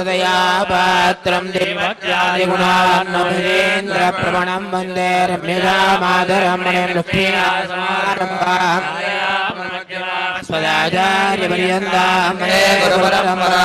हृदया पात्रम् देवत्यादिगुणान्नमहेन्द्रप्रवणम् वन्दे रम्यजामाधरमणेन सदाचार्यपर्यन्तामरे गुरुपरम्परा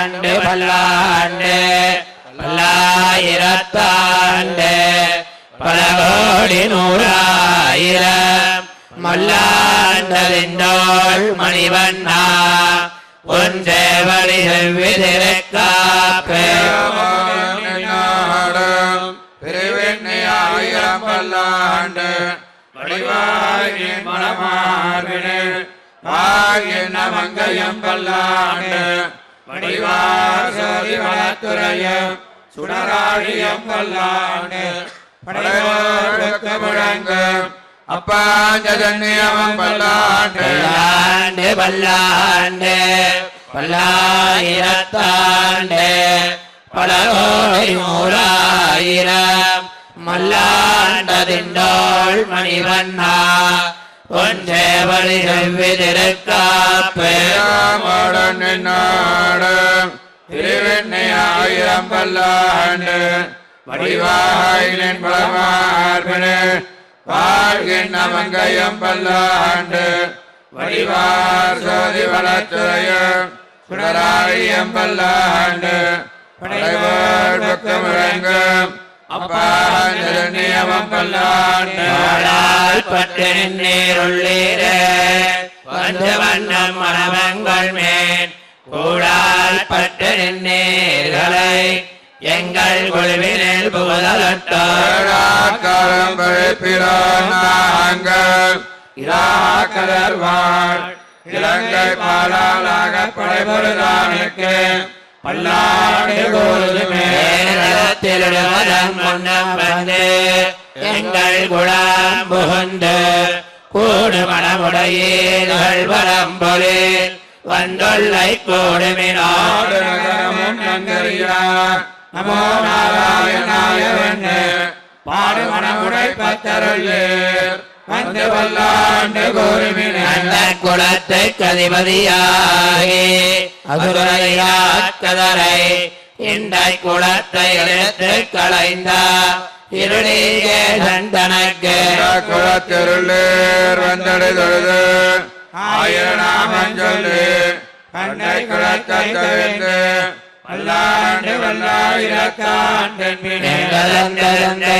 பல்லாண்டு பல்லாண்டு பல்லாயிரத்தாண்டு பல கோடி நூறாயிரம் மல்லாண்டதின்றோள் மணிவண்ணா ஒன்றே வழிகள் செவ்விதிருக்காப்பே பெருவெண்ணையாயிரம் பல்லாண்டு வடிவாயின் மனமார்பினு வாயின் மங்கையம் பல்லாண்டு வடிவாசதி வனத்துறையம் சுடராழியம் வல்லாண்டு படையோருக்கு முழங்கு அப்பாஞ்சன்னியமம் பல்லாண்டு பல்லாண்டு பல்லாண்டு பல்லாயிரத்தாண்டு பல கோடி நூறாயிரம் மல்லாண்டதிண்டோள் மணிவண்ணா ஒன்றே வழி செவ்விதிருக்காப்பே ராமடன் நாடு திருவெண்ணை ஆயிரம் பல்லாண்டு வடிவாயின் பலமார்பனு வாழ்கின் மங்கையம் பல்லாண்டு வடிவார் சோதி வளத்துறையும் சுடராழியம் பல்லாண்டு படைவோர் பக்கமுழங்கும் அப்பா நியமம் பல்லாண்டு வாழால் பட்டு நீருள்ளீரே வந்து வண்ணம் மணமங்கள் மேல் கூடால் பட்டு நீர்களை எங்கள் குழுவினில் புகழட்டார் காலம் நாங்கள் இராக்கடல் வாழ் இலங்கை பாலாளாக படைபொருளானுக்கு பல்லாண்டு கோருதுமே நேரத்திலிடுவதன் முன்னம் வந்து எங்கள் குழாம் புகுந்து கூடு மனமுடையீர்கள் வரம்பொழில் வந்துள்ளை கூடுமினாடு நகரமும் நங்கரியார் நமோ நாராயணாய வெண்ணு பாடு மனமுடை பத்தருள்ளேர் வந்து வல்லாண்டு கோருமினே அந்த குலத்தை கதிபதியாகி அசுரையாக்கதரை இந்த குலத்தை எடுத்து களைந்த இருளீகேசன் தனக்கு. குளத்தெருளேர் வந்தடை தொழுது ஆயிரம் சொல்லு கண்ணை குளத்தை தவிர்த்து வல்லாண்டு வல்லாயிரத்தாண்டன் எங்களந்தரந்தை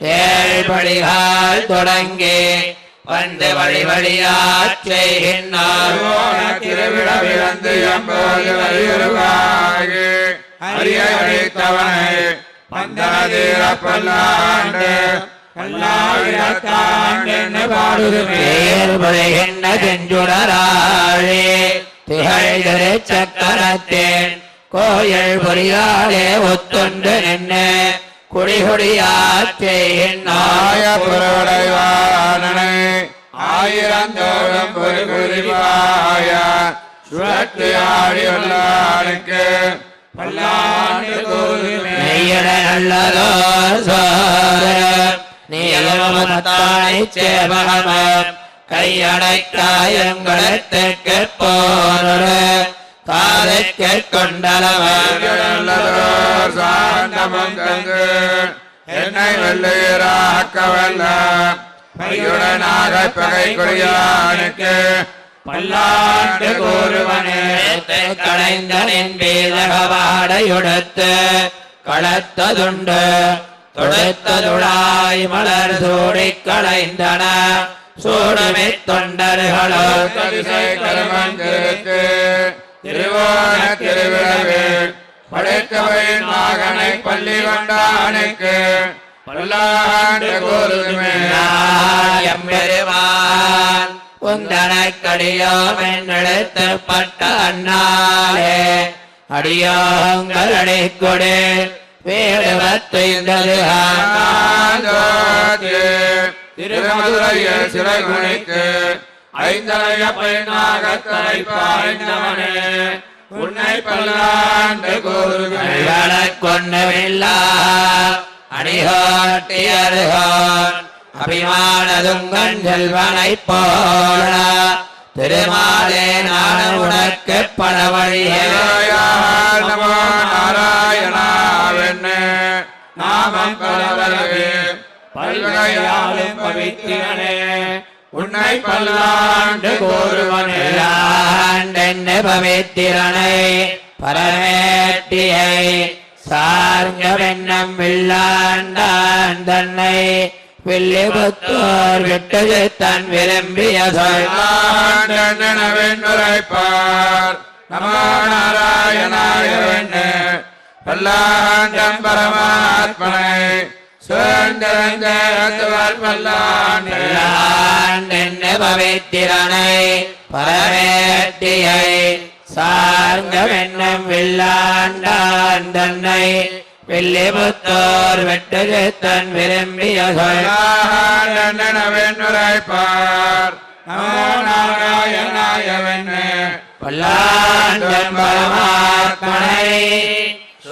தந்தரம்போத்தப்பன் ஏழ்படிகால் தொடங்கி வந்து வழி வழியாச் செய்கின்றார். திருவிழவிழந்து எம்போது வலியுருவாகி அரிய அழித்தவனை பந்தனதீர பல்லாண்டு பல்லாயிரத்தாண்டு பாடுதுமே. ஏற்படுகின்ற செஞ்சுடராழே திகழ்கிற சக்கரத்தேன். கோயில் பொறியாலே ஒத்தொண்டு நின்று குடிகுடியாச் ஆய செய்கின்றார் புறடைவானனை ஆயிரந்தோறும் ஒரு குறிப்பாய சுழற்று ஆடியுள்ளானுக்கு. பல்லாண்டு கோதுமே நெய்யட நல்லதோ நீலமத்தானை சேவகமம் கையடைக்காயங்களுக்கு போனொரு. காதைக்கு கொண்டலவன் நல்லதோர் சாந்தமும் தந்து என்னை வெள்ளையராக்க வல்ல பையுடனாக பகை கொடியானுக்கு பல்லாண்டு கூறுவனே களைந்தனின் வேதகவாடையுடுத்து களத்ததுண்டு தொடுத்ததுழாய் மலர் சூடி களைந்தன சூடுமை தொண்டர்களோ கருமந்திருக்கு திருவோண திருவிழவே படைத்தவையின் மகனை பள்ளி கொண்டானுக்கு பல்லாண்டு கூறுமே எம்பெருமான் உந்தனக்கடியோம் என்னெழுத்தப்பட்ட அண்ணாலே அடியோங்கள் அடைக்கொடு வேடுவத்தைந்தது திருமதுரையில் சிறை குணிக்கு ஐந்தலைய பெண்ணாக தலை பாய்ந்தவனே உன்னை பல்லாண்டு கூறுமே கொண்டவில்லா அடிகாட்டியருகான் அபிமானதுங்கன் செல்வனைப் போல. திருமாலே நான் உனக்கு பல வழியே நாராயணாவென்னு நாமம் பலவரவே பல்வகையாலும் பவித்திரனே. உன்னை பல்லாண்டு கூறுவனே பவித்திரனை பரமேட்டியை சார்ந்தவெண்ணம் வில்லாண்டான் தன்னை வில்லிபுத்தோர் விட்டது தன் விரும்பிய சொல் வெண்ணுரைப்பார் நமோ நாராயணாயவென்னு பல்லாண்டம் பரமாத்மனை பவித்திரனை பரமேட்டியை சார்ந்த வெண்ணம் வில்லாண்டான் தன்னை வில்லிபுத்தோர் விட்டது தன் விரும்பிய சொல். வெண்ணுரைப்பார் நமோ நாராயணாயவென்னு. பல்லாண்டன் பரமாத்மனை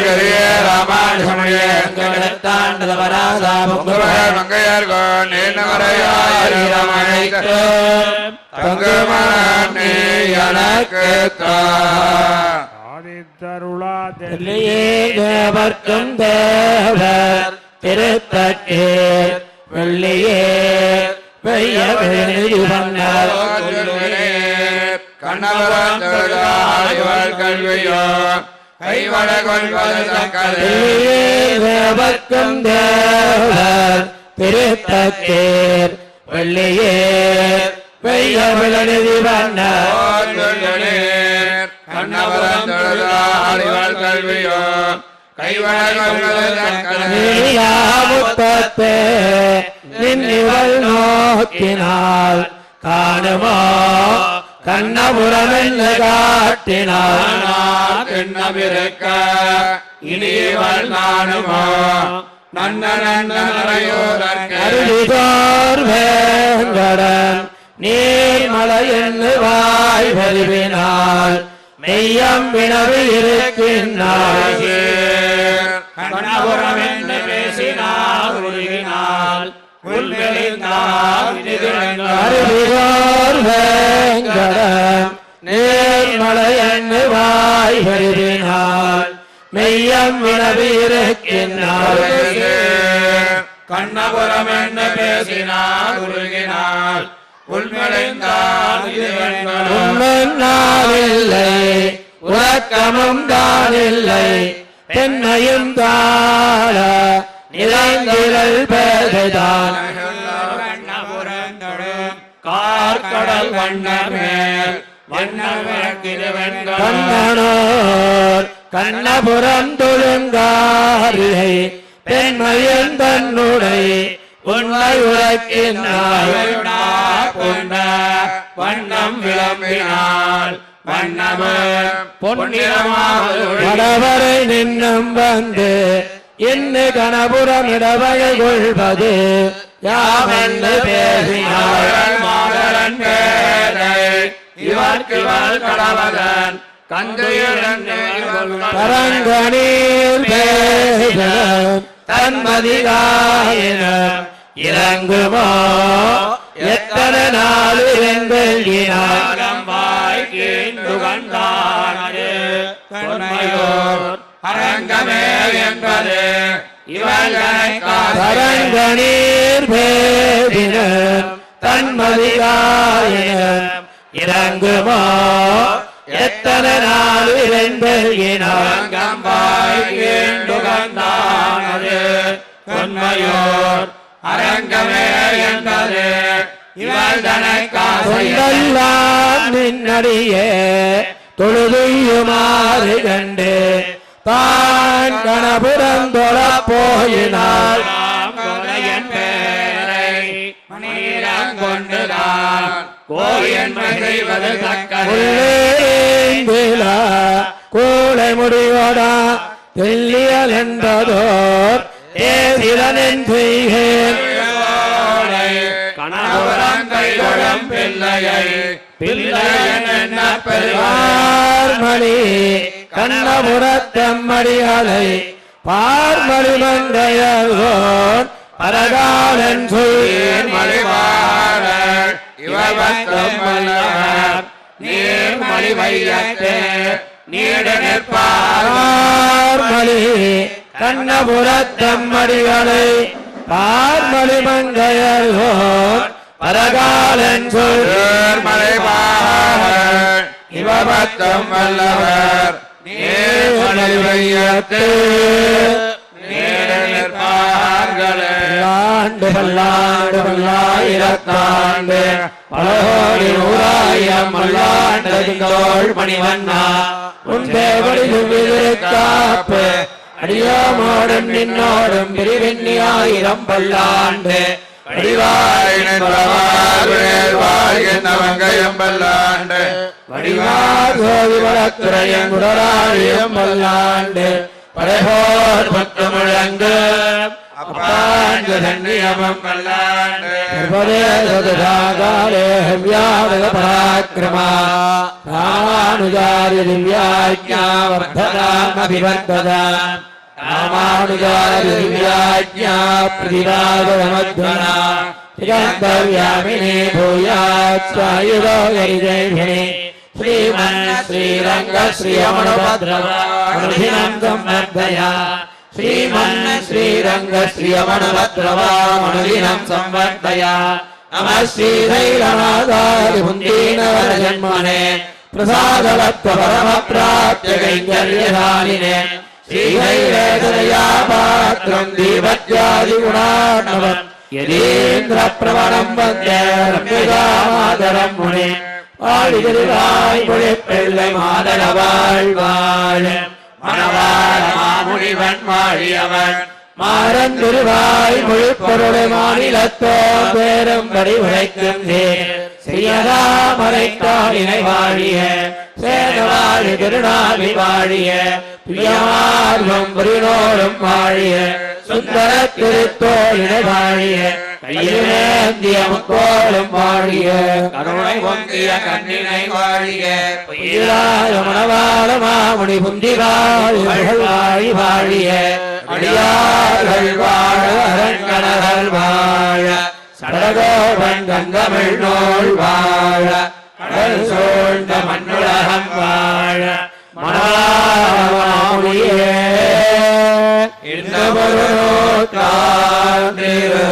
பிரயாமிகளித்தும் தங்குவின் லோகஜிவானுரட்சாமி பிரகாசாவிராவித்யன் தேவர்க்கும் தேவர் திருத்தக்கே வெள்ளியே வெய்ய கல்வியோ. கைவட கொள்வது தக்கது தேவர்க்கும் தேவர் திருத்தக்கேர் வெள்ளியே வெய்ய வெள்ளி வந்தார் கண்ணவரம் தொழுதாள் கல்வியோ. கைவட கொள்வது தக்கது நின்னிவள் நோக்கினாள் காணுமோ கண்ணபுரம் என்று காட்டினாள் தென்னவிருக்க இனியவள் நானுமோ நன்ன நன்ன நரையோதற்க அருளிதோர் வேங்கடன் நீர்மலை என்று வாய் வருவினாள் மெய்யம் வினவு இருக்கின்றாள் கண்ணபுரம் என்று பேசினார். உருகினாள் அருளிதோர் வேங்கடன் நீர்மலை என்று வாய் வருவினாள் மெய்யம் வினவு இருக்கின்றாள் கண்ணபுரம் என்று பேசினார் நானில்லை உறக்கமும் தானில்லை பெண்ணையும் தாழ நிலைந்திரல் பேதைதான் கார்கடல் வண்ணமேல் கண்ணனோர் கண்ணபுரம் தொழுங்காரிகை பெண்மையன் தன்னுடை உண்மை உரைக்கின்றாய் கொண்ட வண்ணம் விளம்பினால் வண்ணமே பொன்னிறமாக வடவரை நின்னும் வந்து இன்னு கணபுரம் இடவகை கொள்வது யாமென்று பேசினாள் மாதரன் பேரை இவர்க்கிவள் கடவதன் கந்துயிரன் கரங்கணீர் தன்மதிகாயின இறங்குமா? எத்தனை நாள் இறங்கினார் வாய் கீண்டு கண்டானது தன்மையோ அரங்கமே என்பது இவர்களை கரங்கணீர் பேசினம் தன்மதிகாயினம் இறங்குமோ? எத்தனை நாள் இறங்கினார் அரங்கம்பாய் கீண்டு கண்டானது தொன்மையோர் அரங்கமே என்பது தொண்டெல்லாம் நின்னடியே தொழுதுயுமாறு கண்டு தான் பேரை மணியிடம் கொண்டுதான். கூளை முடியோடா தெல்லியல் என்பதோர் செய்கேன் கைகொடம் பிள்ளையை பிள்ளையன் என்ன பார்மணி கண்ணபுரத்தம்மடிகளை பார்மணி மங்கையோர் பரகாலன் சொல் மலிவாரர் இவபத்தம் வல்லவர் நீர்மலி வையத்தே நீடு கண்ணபுரத்தம்மடிகளை பார்மணி மங்கையோர் பரகாலன் சொல் மலைவாரர் இவபத்தம் வல்லவர். நீடு நிற்பார்களே பல்லாண்டு பல்லாயிரத்தாண்டு பலகோடி நூறாயிரம் பல்லாண்டோள் மணிவண்ணா உன் தேவடி காப்பு அடியோமோடும் நின்னோடும் பல்லாண்டு வாழ்கின்றவங்கையம்பல்லாண்டு வடிவார் கோதிபலத்துறையும் குடராழியம் வல்லாண்டு படைபோர் பத்து முழங்கு அப்பாண்டு தன்னியமம் வல்லாண்டு சர்வதேசதாகாலே ஹவ்யாவத ராமானுஜாரி திவ்யாஜ்ஞா அபிவர்த்ததாம் रामानुजार्य दिव्याज्ञा प्रतिरागमध्वना गन्तव्यामिने भूयात्सायुधो गरिजैभिने श्रीमन् श्रीरङ्ग श्रियमणभद्रवाणुधिनं संवर्धया श्रीमन् श्रीरङ्ग श्रियमणभद्रवामणुदिनं संवर्धया नमः श्रीधैरनादारिपुन्दीनवरजन्मने प्रसादवत्व परमप्राप्य कैङ्कर्यशालिने श्रीधैरेतदया पात्रम् दीपत्यादिगुणार्णवम् यदीन्द्रप्रवणम् वन्दे रम्यजामादरम् मुने ஆடிதிருவாய் மொழிப்பிள்ளை மாதள வாழ்வாழ மணவாள மாமுனிவன் வாழியவன் மாறன் திருவாய் மொழிப்பொருளை மாநிலத்தோ பேரும்படி உரைக்கும் செய்யதாமரைக்காலினை வாழிய சேதவாழி திருநாவி வாழிய பிரியமார்வம் புரினோடும் வாழிய சுந்தர திருத்தோழின வாழிய கையிலேந்திய முக்கோளும் வாழிய கருணை பொங்கிய கண்ணினை வாழிய உயிராய மணவாள மாமுனி புந்திவாழி வாழி வாழிய அடியார்கள் வாழ அரங்கணர்கள் வாழ சடகோபன் கங்கமிழ் நூல் வாழ கடல் சூழ்ந்த மண்ணுலகம் வாழ மணாமொழியே இன்னமரோ தாண்டிரோ